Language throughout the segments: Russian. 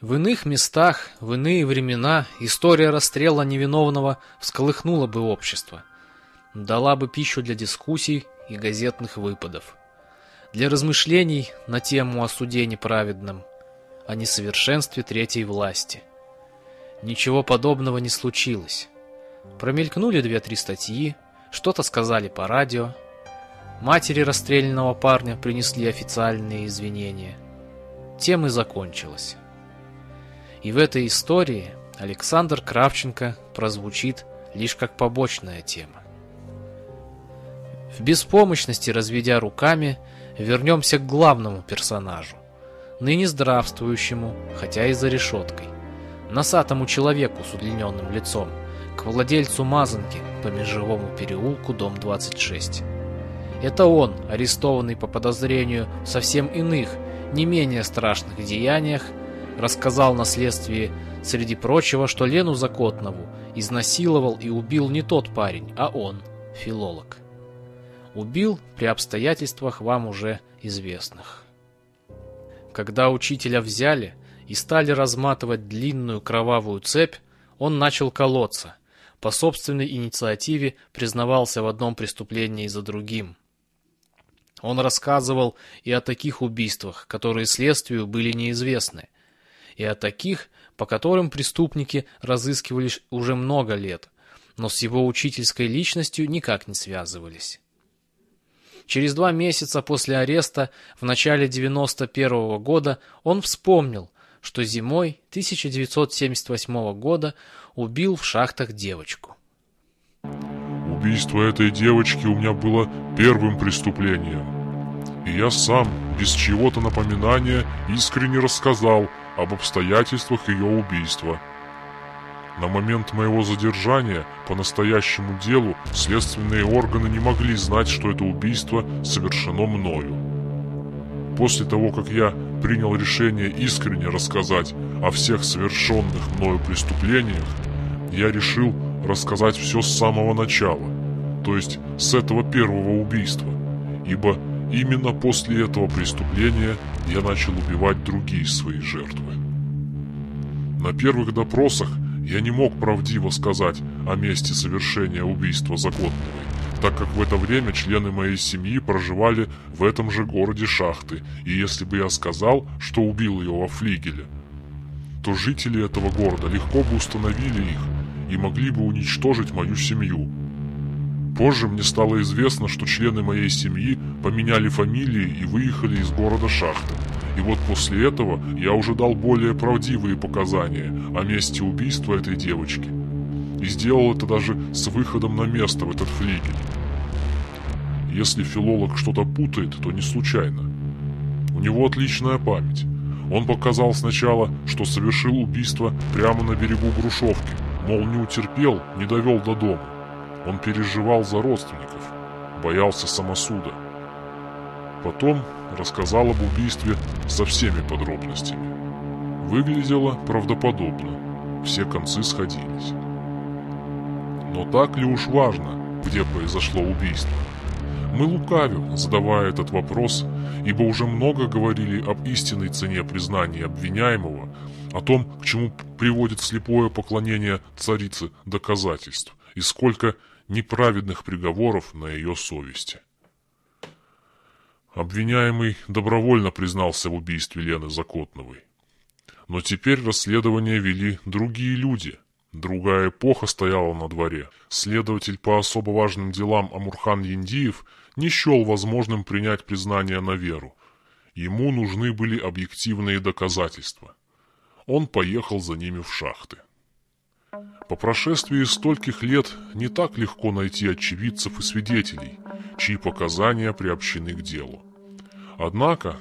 В иных местах, в иные времена история расстрела невиновного всколыхнула бы общество, дала бы пищу для дискуссий и газетных выпадов, для размышлений на тему о суде неправедном, о несовершенстве третьей власти. Ничего подобного не случилось. Промелькнули две-три статьи, что-то сказали по радио. Матери расстрелянного парня принесли официальные извинения. Тем и закончилось. И в этой истории Александр Кравченко прозвучит лишь как побочная тема. В беспомощности, разведя руками, вернемся к главному персонажу, ныне здравствующему, хотя и за решеткой, носатому человеку с удлиненным лицом, к владельцу мазанки по Межевому переулку, дом 26. Это он, арестованный по подозрению в совсем иных, не менее страшных деяниях, рассказал на следствии, среди прочего, что Лену Закотнову изнасиловал и убил не тот парень, а он, филолог. Убил при обстоятельствах вам уже известных. Когда учителя взяли и стали разматывать длинную кровавую цепь, он начал колоться, по собственной инициативе признавался в одном преступлении за другим. Он рассказывал и о таких убийствах, которые следствию были неизвестны, и о таких, по которым преступники разыскивались уже много лет, но с его учительской личностью никак не связывались. Через два месяца после ареста в начале 91 -го года он вспомнил, что зимой 1978 года убил в шахтах девочку. Убийство этой девочки у меня было первым преступлением. И я сам, без чего-то напоминания, искренне рассказал об обстоятельствах ее убийства. На момент моего задержания по настоящему делу следственные органы не могли знать, что это убийство совершено мною. После того, как я принял решение искренне рассказать о всех совершенных мною преступлениях, я решил рассказать все с самого начала, то есть с этого первого убийства, ибо именно после этого преступления я начал убивать другие свои жертвы. На первых допросах я не мог правдиво сказать о месте совершения убийства Закотновой, так как в это время члены моей семьи проживали в этом же городе Шахты, и если бы я сказал, что убил ее во флигеле, то жители этого города легко бы установили их и могли бы уничтожить мою семью. Позже мне стало известно, что члены моей семьи поменяли фамилии и выехали из города Шахты. И вот после этого я уже дал более правдивые показания о месте убийства этой девочки. И сделал это даже с выходом на место в этот флигель. Если филолог что-то путает, то не случайно. У него отличная память. Он показал сначала, что совершил убийство прямо на берегу Грушевки, мол, не утерпел, не довел до дома. Он переживал за родственников, боялся самосуда. Потом рассказал об убийстве со всеми подробностями. Выглядело правдоподобно, все концы сходились. Но так ли уж важно, где произошло убийство? Мы лукавим, задавая этот вопрос, ибо уже много говорили об истинной цене признания обвиняемого, о том, к чему приводит слепое поклонение царице доказательств, и сколько неправедных приговоров на ее совести. Обвиняемый добровольно признался в убийстве Лены Закотновой. Но теперь расследование вели другие люди. Другая эпоха стояла на дворе. Следователь по особо важным делам Амурхан Яндиев не счел возможным принять признание на веру. Ему нужны были объективные доказательства. Он поехал за ними в шахты. По прошествии стольких лет не так легко найти очевидцев и свидетелей, чьи показания приобщены к делу. Однако,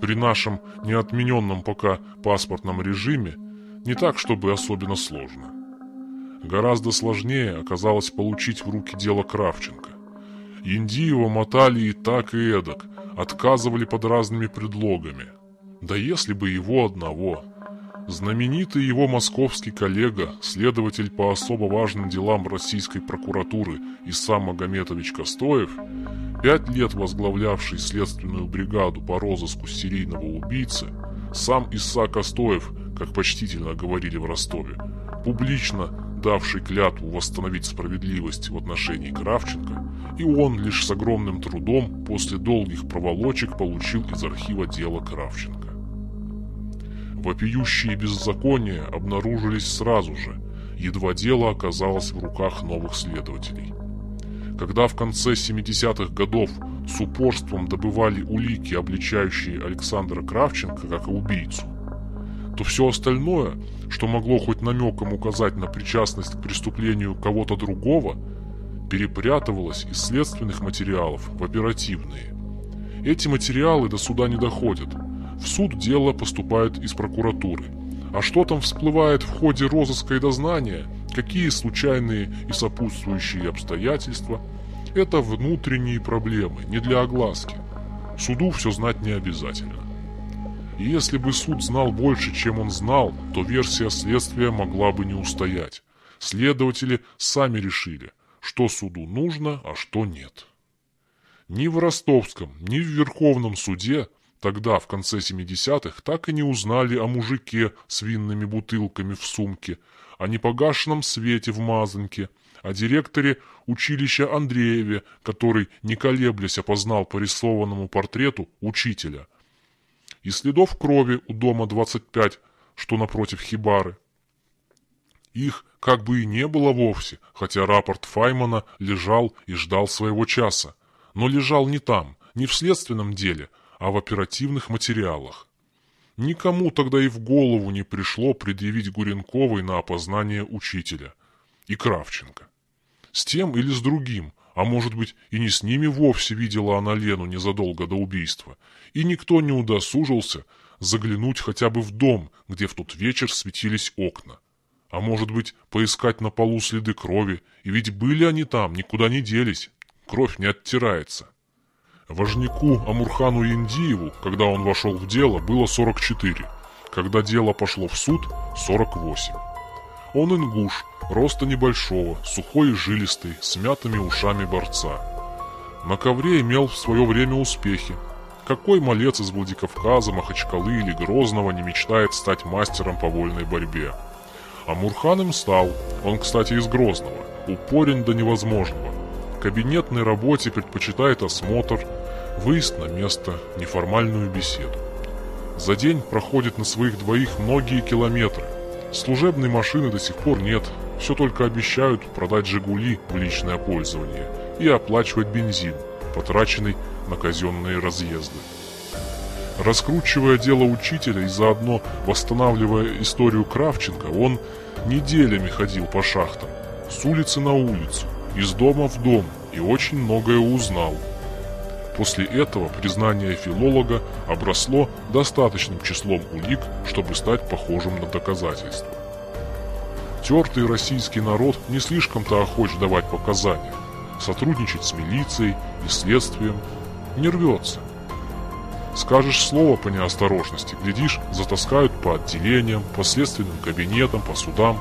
при нашем неотмененном пока паспортном режиме, не так, чтобы особенно сложно. Гораздо сложнее оказалось получить в руки дело Кравченко. Индиева мотали и так, и эдак, отказывали под разными предлогами. Да если бы его одного. Знаменитый его московский коллега, следователь по особо важным делам российской прокуратуры Исам Магометович Костоев, пять лет возглавлявший следственную бригаду по розыску серийного убийцы, сам Иса Костоев, как почтительно говорили в Ростове, публично давший клятву восстановить справедливость в отношении Кравченко, и он лишь с огромным трудом после долгих проволочек получил из архива дело Кравченко. Вопиющие беззакония обнаружились сразу же, едва дело оказалось в руках новых следователей. Когда в конце 70-х годов с упорством добывали улики, обличающие Александра Кравченко как убийцу, то все остальное, что могло хоть намеком указать на причастность к преступлению кого-то другого, перепрятывалось из следственных материалов в оперативные. Эти материалы до суда не доходят. В суд дело поступает из прокуратуры. А что там всплывает в ходе розыска и дознания, какие случайные и сопутствующие обстоятельства, это внутренние проблемы, не для огласки. Суду все знать не обязательно. И если бы суд знал больше, чем он знал, то версия следствия могла бы не устоять. Следователи сами решили, что суду нужно, а что нет. Ни в Ростовском, ни в Верховном суде тогда, в конце 70-х, так и не узнали о мужике с винными бутылками в сумке, о непогашенном свете в мазанке, о директоре училища Андрееве, который, не колеблясь, опознал по рисованному портрету учителя – и следов крови у дома 25, что напротив хибары. Их как бы и не было вовсе, хотя рапорт Файмана лежал и ждал своего часа, но лежал не там, не в следственном деле, а в оперативных материалах. Никому тогда и в голову не пришло предъявить Гуренковой на опознание учителя и Кравченко. С тем или с другим а может быть, и не с ними вовсе видела она Лену незадолго до убийства. И никто не удосужился заглянуть хотя бы в дом, где в тот вечер светились окна. А может быть, поискать на полу следы крови, и ведь были они там, никуда не делись. Кровь не оттирается. Важнику Амурхану Индиеву, когда он вошел в дело, было 44. Когда дело пошло в суд – 48. Он ингуш, роста небольшого, сухой и жилистый, с мятыми ушами борца. На ковре имел в свое время успехи. Какой малец из Владикавказа, Махачкалы или Грозного не мечтает стать мастером по вольной борьбе? А Мурхан им стал, он, кстати, из Грозного, упорен до невозможного. Кабинетной работе предпочитает осмотр, выезд на место, неформальную беседу. За день проходит на своих двоих многие километры – Служебной машины до сих пор нет, все только обещают продать «Жигули» в личное пользование и оплачивать бензин, потраченный на казенные разъезды. Раскручивая дело учителя и заодно восстанавливая историю Кравченко, он неделями ходил по шахтам, с улицы на улицу, из дома в дом и очень многое узнал – После этого признание филолога обросло достаточным числом улик, чтобы стать похожим на доказательство. Тертый российский народ не слишком-то охоч давать показания, сотрудничать с милицией и следствием не рвется. Скажешь слово по неосторожности, глядишь, затаскают по отделениям, по следственным кабинетам, по судам.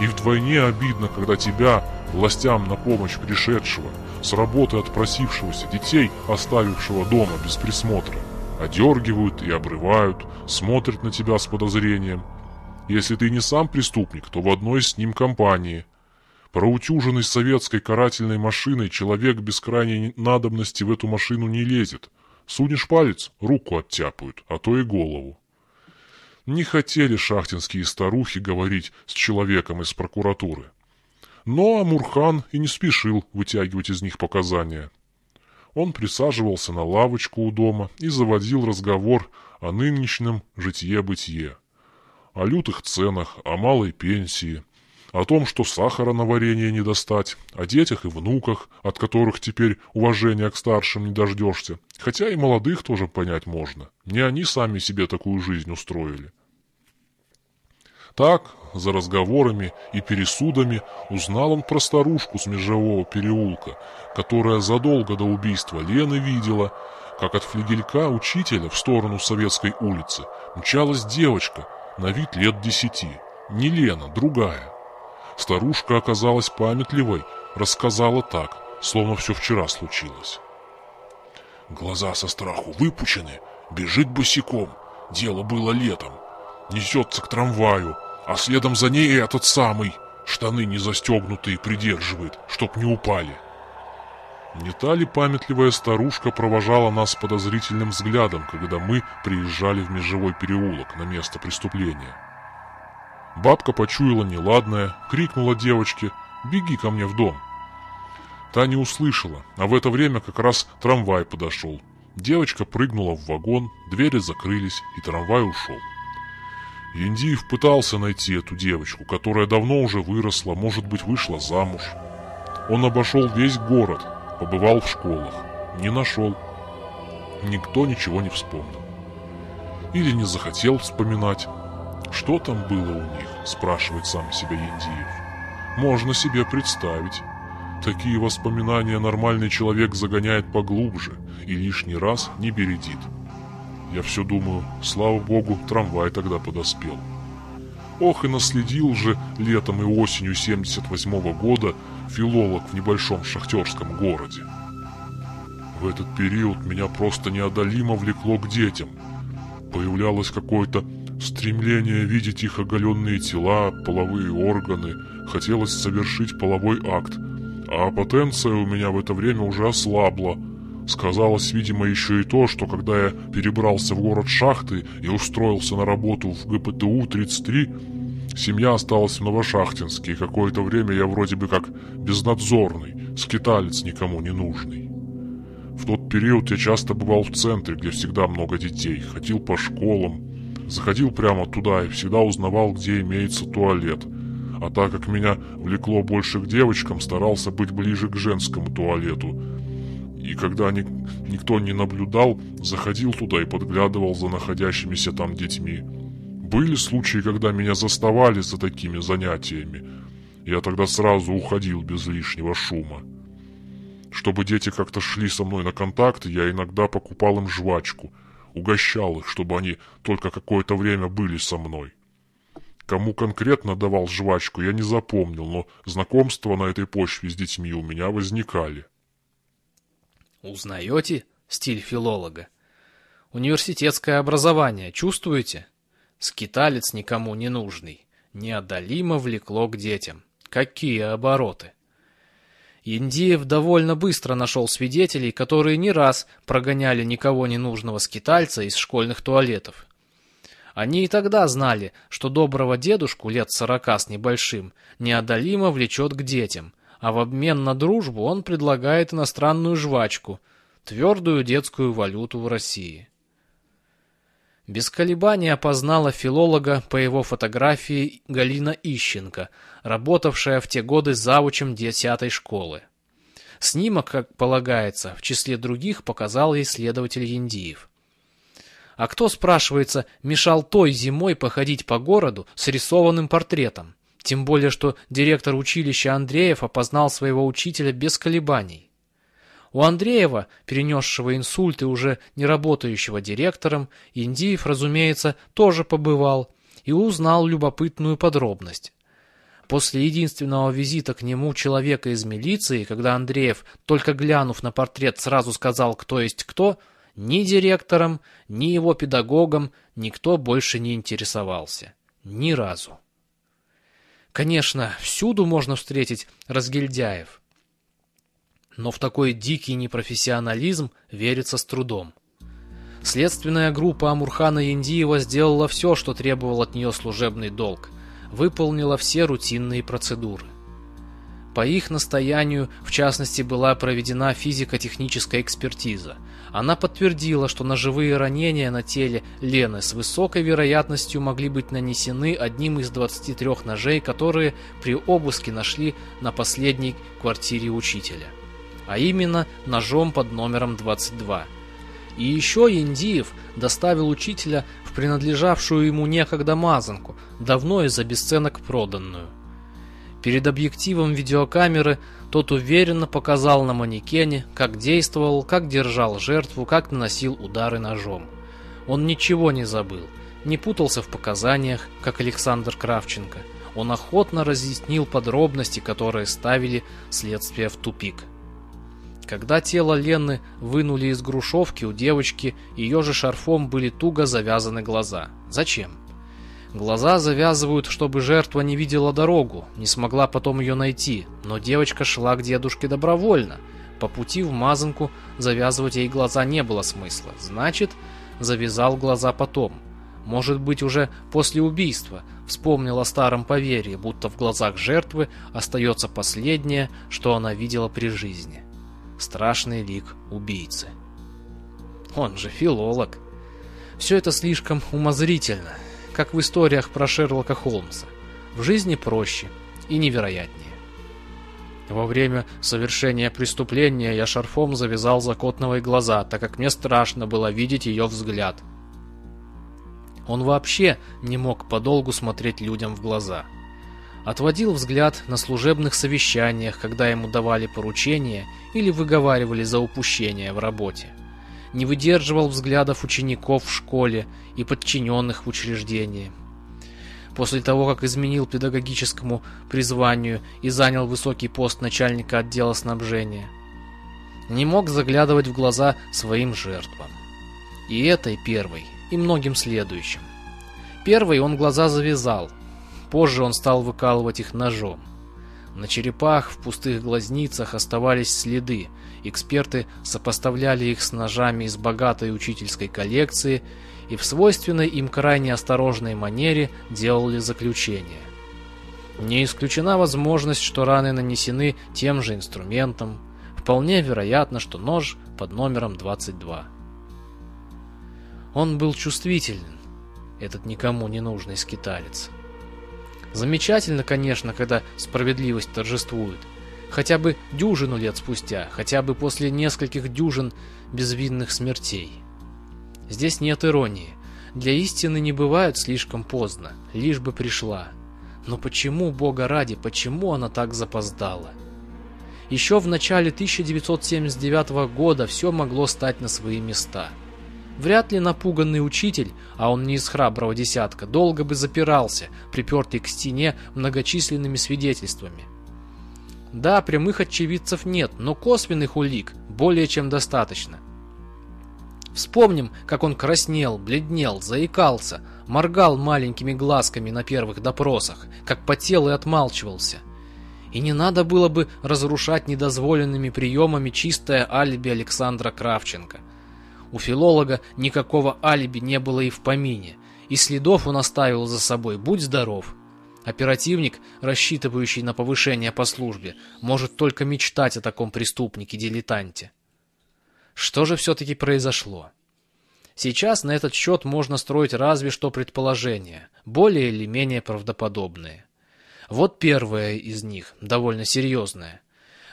И вдвойне обидно, когда тебя, властям на помощь пришедшего, с работы отпросившегося, детей, оставившего дома без присмотра. Одергивают и обрывают, смотрят на тебя с подозрением. Если ты не сам преступник, то в одной с ним компании. Проутюженный советской карательной машиной человек без крайней надобности в эту машину не лезет. Сунешь палец, руку оттяпают, а то и голову. Не хотели шахтинские старухи говорить с человеком из прокуратуры. Но Амурхан и не спешил вытягивать из них показания. Он присаживался на лавочку у дома и заводил разговор о нынешнем житье-бытие. О лютых ценах, о малой пенсии, о том, что сахара на варенье не достать, о детях и внуках, от которых теперь уважения к старшим не дождешься. Хотя и молодых тоже понять можно. Не они сами себе такую жизнь устроили. Так, за разговорами и пересудами, узнал он про старушку с межевого переулка, которая задолго до убийства Лены видела, как от флигелька учителя в сторону Советской улицы мчалась девочка на вид лет десяти. Не Лена, другая. Старушка оказалась памятливой, рассказала так, словно все вчера случилось. Глаза со страху выпучены, бежит босиком. Дело было летом. несется к трамваю, а следом за ней этот самый, штаны не застегнутые, придерживает, чтоб не упали. Не та ли памятливая старушка провожала нас подозрительным взглядом, когда мы приезжали в межевой переулок на место преступления? Бабка почуяла неладное, крикнула девочке «Беги ко мне в дом!». Та не услышала, а в это время как раз трамвай подошел. Девочка прыгнула в вагон, двери закрылись, и трамвай ушел. Яндиев пытался найти эту девочку, которая давно уже выросла, может быть, вышла замуж. Он обошел весь город, побывал в школах, не нашел. Никто ничего не вспомнил. Или не захотел вспоминать. Что там было у них, спрашивает сам себя Яндиев. Можно себе представить. Такие воспоминания нормальный человек загоняет поглубже и лишний раз не бередит. Я все думаю, слава богу, трамвай тогда подоспел. Ох и наследил же летом и осенью 78 -го года филолог в небольшом шахтерском городе. В этот период меня просто неодолимо влекло к детям. Появлялось какое-то стремление видеть их оголенные тела, половые органы, хотелось совершить половой акт, а потенция у меня в это время уже ослабла. Сказалось, видимо, еще и то, что когда я перебрался в город Шахты и устроился на работу в ГПТУ-33, семья осталась в Новошахтинске, и какое-то время я вроде бы как безнадзорный, скиталец никому не нужный. В тот период я часто бывал в центре, где всегда много детей, ходил по школам, заходил прямо туда и всегда узнавал, где имеется туалет – а так как меня влекло больше к девочкам, старался быть ближе к женскому туалету. И когда ни, никто не наблюдал, заходил туда и подглядывал за находящимися там детьми. Были случаи, когда меня заставали за такими занятиями. Я тогда сразу уходил без лишнего шума. Чтобы дети как-то шли со мной на контакт, я иногда покупал им жвачку, угощал их, чтобы они только какое-то время были со мной. Кому конкретно давал жвачку, я не запомнил, но знакомства на этой почве с детьми у меня возникали. Узнаете стиль филолога? Университетское образование чувствуете? Скиталец никому не нужный. Неодолимо влекло к детям. Какие обороты! Индиев довольно быстро нашел свидетелей, которые не раз прогоняли никого не нужного скитальца из школьных туалетов. Они и тогда знали, что доброго дедушку лет сорока с небольшим неодолимо влечет к детям, а в обмен на дружбу он предлагает иностранную жвачку, твердую детскую валюту в России. Без колебаний опознала филолога по его фотографии Галина Ищенко, работавшая в те годы завучем десятой школы. Снимок, как полагается, в числе других показал ей следователь Яндиев. А кто, спрашивается, мешал той зимой походить по городу с рисованным портретом? Тем более, что директор училища Андреев опознал своего учителя без колебаний. У Андреева, перенесшего инсульт и уже не работающего директором, Индиев, разумеется, тоже побывал и узнал любопытную подробность. После единственного визита к нему человека из милиции, когда Андреев, только глянув на портрет, сразу сказал, кто есть кто – ни директором, ни его педагогом никто больше не интересовался. Ни разу. Конечно, всюду можно встретить разгильдяев. Но в такой дикий непрофессионализм верится с трудом. Следственная группа Амурхана Яндиева сделала все, что требовал от нее служебный долг, выполнила все рутинные процедуры. По их настоянию, в частности, была проведена физико-техническая экспертиза. Она подтвердила, что ножевые ранения на теле Лены с высокой вероятностью могли быть нанесены одним из 23 ножей, которые при обыске нашли на последней квартире учителя. А именно ножом под номером 22. И еще Индиев доставил учителя в принадлежавшую ему некогда мазанку, давно из-за бесценок проданную. Перед объективом видеокамеры тот уверенно показал на манекене, как действовал, как держал жертву, как наносил удары ножом. Он ничего не забыл, не путался в показаниях, как Александр Кравченко. Он охотно разъяснил подробности, которые ставили следствие в тупик. Когда тело Лены вынули из грушевки у девочки, ее же шарфом были туго завязаны глаза. Зачем? Глаза завязывают, чтобы жертва не видела дорогу, не смогла потом ее найти, но девочка шла к дедушке добровольно. По пути в мазанку завязывать ей глаза не было смысла, значит, завязал глаза потом. Может быть, уже после убийства вспомнил о старом поверье, будто в глазах жертвы остается последнее, что она видела при жизни. Страшный лик убийцы. Он же филолог. Все это слишком умозрительно, как в историях про Шерлока Холмса. В жизни проще и невероятнее. Во время совершения преступления я шарфом завязал Закотновой глаза, так как мне страшно было видеть ее взгляд. Он вообще не мог подолгу смотреть людям в глаза. Отводил взгляд на служебных совещаниях, когда ему давали поручения или выговаривали за упущение в работе не выдерживал взглядов учеников в школе и подчиненных в учреждении. После того, как изменил педагогическому призванию и занял высокий пост начальника отдела снабжения, не мог заглядывать в глаза своим жертвам. И этой первой, и многим следующим. Первой он глаза завязал, позже он стал выкалывать их ножом. На черепах в пустых глазницах оставались следы, Эксперты сопоставляли их с ножами из богатой учительской коллекции и в свойственной им крайне осторожной манере делали заключение. Не исключена возможность, что раны нанесены тем же инструментом. Вполне вероятно, что нож под номером 22. Он был чувствителен, этот никому не нужный скиталец. Замечательно, конечно, когда справедливость торжествует, хотя бы дюжину лет спустя, хотя бы после нескольких дюжин безвинных смертей. Здесь нет иронии. Для истины не бывает слишком поздно, лишь бы пришла. Но почему, Бога ради, почему она так запоздала? Еще в начале 1979 года все могло стать на свои места. Вряд ли напуганный учитель, а он не из храброго десятка, долго бы запирался, припертый к стене многочисленными свидетельствами. Да, прямых очевидцев нет, но косвенных улик более чем достаточно. Вспомним, как он краснел, бледнел, заикался, моргал маленькими глазками на первых допросах, как потел и отмалчивался. И не надо было бы разрушать недозволенными приемами чистое алиби Александра Кравченко. У филолога никакого алиби не было и в помине, и следов он оставил за собой, будь здоров. Оперативник, рассчитывающий на повышение по службе, может только мечтать о таком преступнике-дилетанте. Что же все-таки произошло? Сейчас на этот счет можно строить разве что предположения, более или менее правдоподобные. Вот первое из них, довольно серьезное.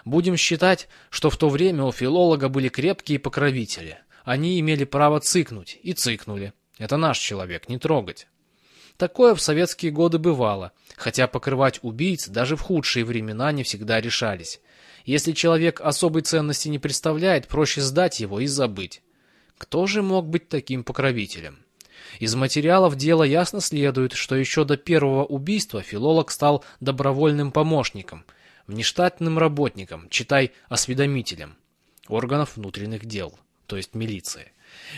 Будем считать, что в то время у филолога были крепкие покровители. Они имели право цыкнуть, и цыкнули. Это наш человек, не трогать. Такое в советские годы бывало, хотя покрывать убийц даже в худшие времена не всегда решались. Если человек особой ценности не представляет, проще сдать его и забыть. Кто же мог быть таким покровителем? Из материалов дела ясно следует, что еще до первого убийства филолог стал добровольным помощником, внештатным работником, читай осведомителем органов внутренних дел, то есть милиции.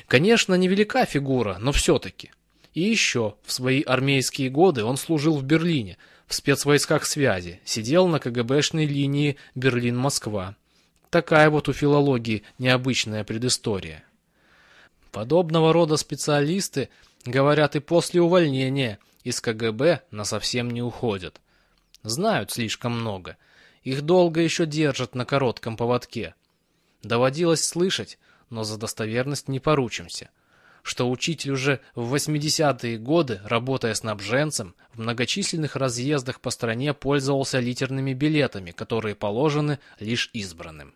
Конечно, невелика фигура, но все-таки – и еще, в свои армейские годы он служил в Берлине, в спецвойсках связи, сидел на КГБшной линии Берлин-Москва. Такая вот у филологии необычная предыстория. Подобного рода специалисты, говорят, и после увольнения из КГБ насовсем не уходят. Знают слишком много. Их долго еще держат на коротком поводке. Доводилось слышать, но за достоверность не поручимся – что учитель уже в 80-е годы, работая снабженцем, в многочисленных разъездах по стране пользовался литерными билетами, которые положены лишь избранным.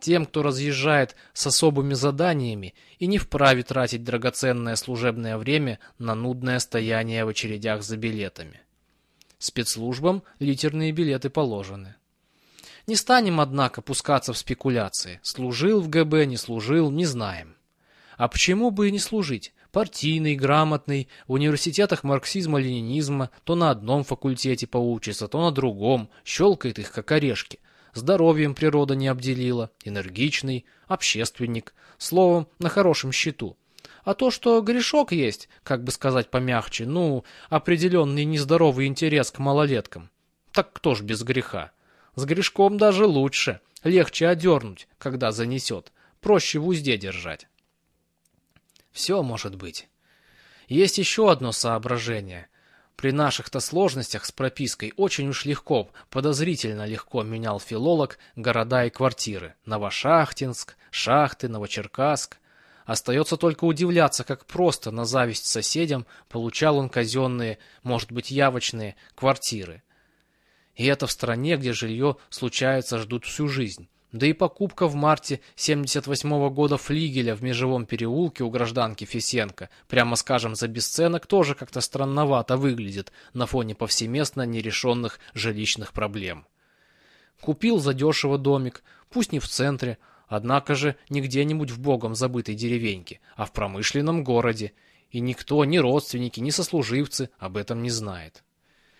Тем, кто разъезжает с особыми заданиями и не вправе тратить драгоценное служебное время на нудное стояние в очередях за билетами. Спецслужбам литерные билеты положены. Не станем, однако, пускаться в спекуляции. Служил в ГБ, не служил, не знаем. А почему бы и не служить? Партийный, грамотный, в университетах марксизма-ленинизма, то на одном факультете поучится, то на другом, щелкает их, как орешки. Здоровьем природа не обделила, энергичный, общественник, словом, на хорошем счету. А то, что грешок есть, как бы сказать помягче, ну, определенный нездоровый интерес к малолеткам, так кто ж без греха? С грешком даже лучше, легче одернуть, когда занесет, проще в узде держать. Все может быть. Есть еще одно соображение. При наших-то сложностях с пропиской очень уж легко, подозрительно легко менял филолог города и квартиры. Новошахтинск, Шахты, Новочеркасск. Остается только удивляться, как просто на зависть соседям получал он казенные, может быть, явочные квартиры. И это в стране, где жилье случается ждут всю жизнь. Да и покупка в марте 78 -го года флигеля в Межевом переулке у гражданки Фисенко, прямо скажем, за бесценок, тоже как-то странновато выглядит на фоне повсеместно нерешенных жилищных проблем. Купил задешево домик, пусть не в центре, Однако же не где-нибудь в богом забытой деревеньке, а в промышленном городе, и никто, ни родственники, ни сослуживцы об этом не знает.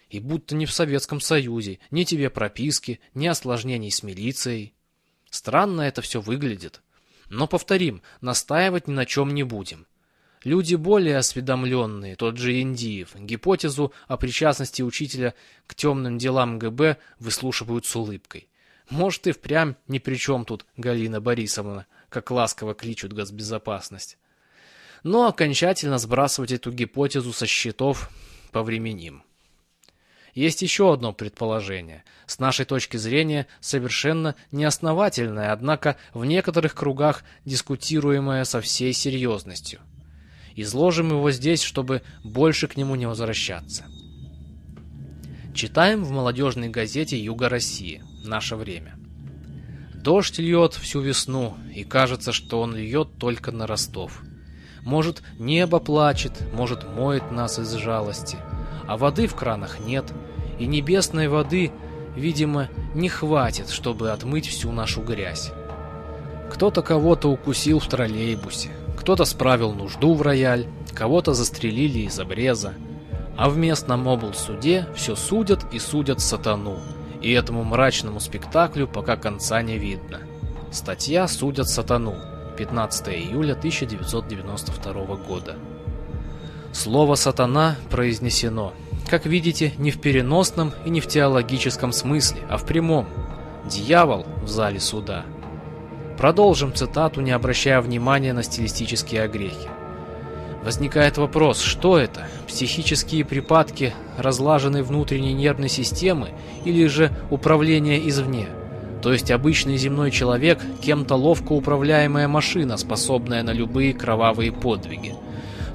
И будто не в Советском Союзе, ни тебе прописки, ни осложнений с милицией. Странно это все выглядит. Но, повторим, настаивать ни на чем не будем. Люди более осведомленные, тот же Индиев, гипотезу о причастности учителя к темным делам ГБ выслушивают с улыбкой. Может, и впрямь ни при чем тут Галина Борисовна, как ласково кличут госбезопасность. Но окончательно сбрасывать эту гипотезу со счетов повременим. Есть еще одно предположение, с нашей точки зрения совершенно неосновательное, однако в некоторых кругах дискутируемое со всей серьезностью. Изложим его здесь, чтобы больше к нему не возвращаться. Читаем в молодежной газете «Юга России» наше время. Дождь льет всю весну, и кажется, что он льет только на Ростов. Может, небо плачет, может, моет нас из жалости, а воды в кранах нет, и небесной воды, видимо, не хватит, чтобы отмыть всю нашу грязь. Кто-то кого-то укусил в троллейбусе, кто-то справил нужду в рояль, кого-то застрелили из обреза, а в местном облсуде все судят и судят сатану, и этому мрачному спектаклю пока конца не видно. Статья «Судят сатану», 15 июля 1992 года. Слово «сатана» произнесено, как видите, не в переносном и не в теологическом смысле, а в прямом. Дьявол в зале суда. Продолжим цитату, не обращая внимания на стилистические огрехи. Возникает вопрос, что это? Психические припадки разлаженной внутренней нервной системы или же управление извне? То есть обычный земной человек, кем-то ловко управляемая машина, способная на любые кровавые подвиги.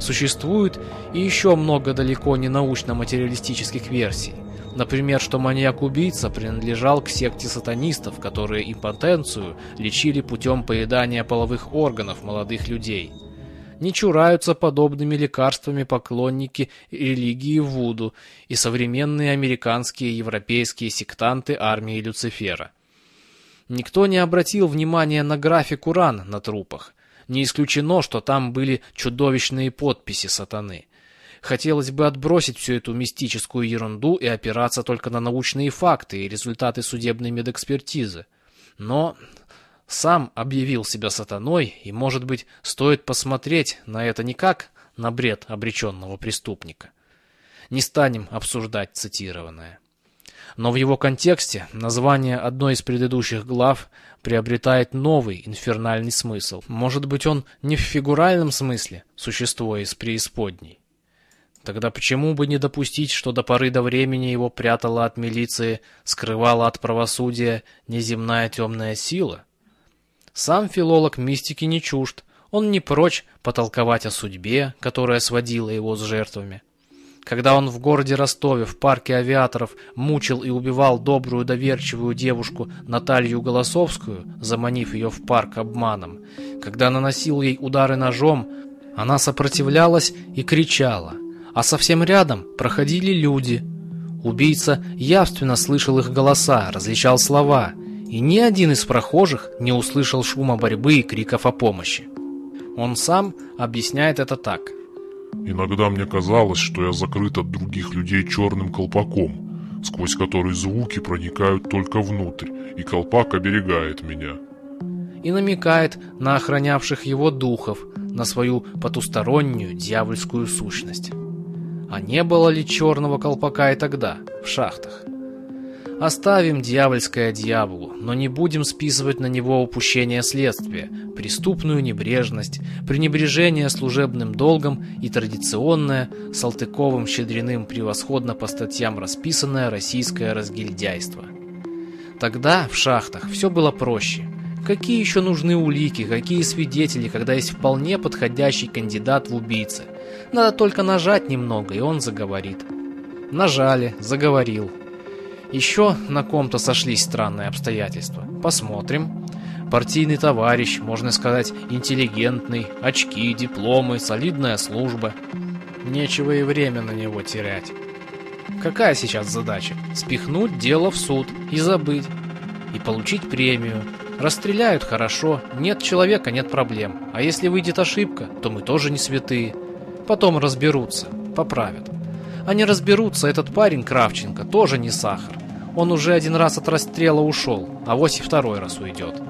Существует и еще много далеко не научно-материалистических версий. Например, что маньяк-убийца принадлежал к секте сатанистов, которые импотенцию лечили путем поедания половых органов молодых людей – не чураются подобными лекарствами поклонники религии Вуду и современные американские и европейские сектанты армии Люцифера. Никто не обратил внимания на график уран на трупах. Не исключено, что там были чудовищные подписи сатаны. Хотелось бы отбросить всю эту мистическую ерунду и опираться только на научные факты и результаты судебной медэкспертизы. Но сам объявил себя сатаной, и, может быть, стоит посмотреть на это не как на бред обреченного преступника. Не станем обсуждать цитированное. Но в его контексте название одной из предыдущих глав приобретает новый инфернальный смысл. Может быть, он не в фигуральном смысле, существо из преисподней. Тогда почему бы не допустить, что до поры до времени его прятала от милиции, скрывала от правосудия неземная темная сила? Сам филолог мистики не чужд, он не прочь потолковать о судьбе, которая сводила его с жертвами. Когда он в городе Ростове в парке авиаторов мучил и убивал добрую доверчивую девушку Наталью Голосовскую, заманив ее в парк обманом, когда наносил ей удары ножом, она сопротивлялась и кричала, а совсем рядом проходили люди. Убийца явственно слышал их голоса, различал слова – и ни один из прохожих не услышал шума борьбы и криков о помощи. Он сам объясняет это так. «Иногда мне казалось, что я закрыт от других людей черным колпаком, сквозь который звуки проникают только внутрь, и колпак оберегает меня». И намекает на охранявших его духов, на свою потустороннюю дьявольскую сущность. А не было ли черного колпака и тогда, в шахтах? Оставим дьявольское дьяволу, но не будем списывать на него упущение следствия, преступную небрежность, пренебрежение служебным долгом и традиционное, Салтыковым-Щедриным превосходно по статьям расписанное российское разгильдяйство. Тогда в шахтах все было проще. Какие еще нужны улики, какие свидетели, когда есть вполне подходящий кандидат в убийцы? Надо только нажать немного, и он заговорит. Нажали, заговорил. Еще на ком-то сошлись странные обстоятельства. Посмотрим. Партийный товарищ, можно сказать, интеллигентный, очки, дипломы, солидная служба. Нечего и время на него терять. Какая сейчас задача? Спихнуть дело в суд и забыть. И получить премию. Расстреляют хорошо, нет человека, нет проблем. А если выйдет ошибка, то мы тоже не святые. Потом разберутся, поправят. А не разберутся, этот парень Кравченко тоже не сахар. Он уже один раз от расстрела ушел, а вось и второй раз уйдет.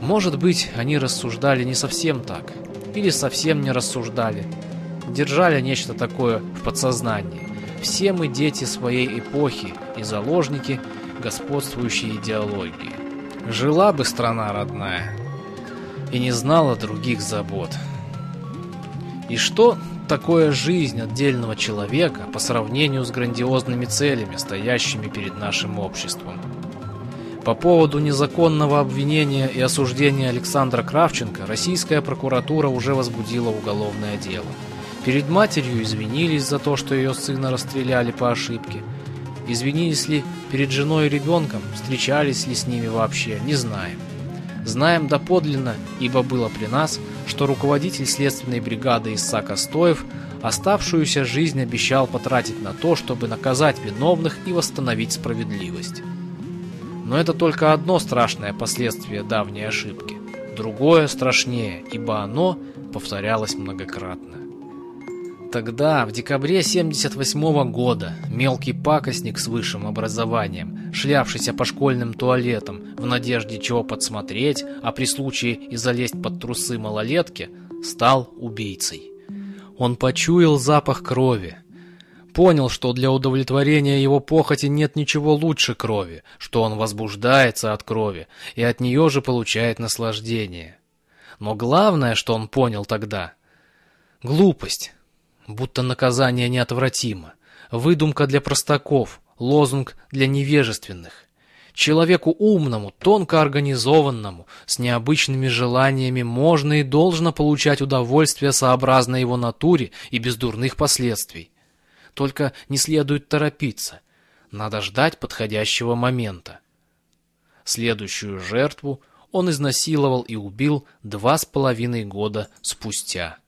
Может быть, они рассуждали не совсем так. Или совсем не рассуждали. Держали нечто такое в подсознании. Все мы дети своей эпохи и заложники господствующей идеологии. Жила бы страна родная и не знала других забот. И что такое жизнь отдельного человека по сравнению с грандиозными целями, стоящими перед нашим обществом? По поводу незаконного обвинения и осуждения Александра Кравченко российская прокуратура уже возбудила уголовное дело. Перед матерью извинились за то, что ее сына расстреляли по ошибке. Извинились ли перед женой и ребенком, встречались ли с ними вообще, не знаем. Знаем доподлинно, ибо было при нас, что руководитель следственной бригады Исаак Стоев оставшуюся жизнь обещал потратить на то, чтобы наказать виновных и восстановить справедливость. Но это только одно страшное последствие давней ошибки. Другое страшнее, ибо оно повторялось многократно. Тогда, в декабре 78 -го года, мелкий пакостник с высшим образованием, шлявшийся по школьным туалетам в надежде чего подсмотреть, а при случае и залезть под трусы малолетки, стал убийцей. Он почуял запах крови, понял, что для удовлетворения его похоти нет ничего лучше крови, что он возбуждается от крови и от нее же получает наслаждение. Но главное, что он понял тогда — глупость будто наказание неотвратимо, выдумка для простаков, лозунг для невежественных. Человеку умному, тонко организованному, с необычными желаниями можно и должно получать удовольствие сообразно его натуре и без дурных последствий. Только не следует торопиться. Надо ждать подходящего момента. Следующую жертву он изнасиловал и убил два с половиной года спустя.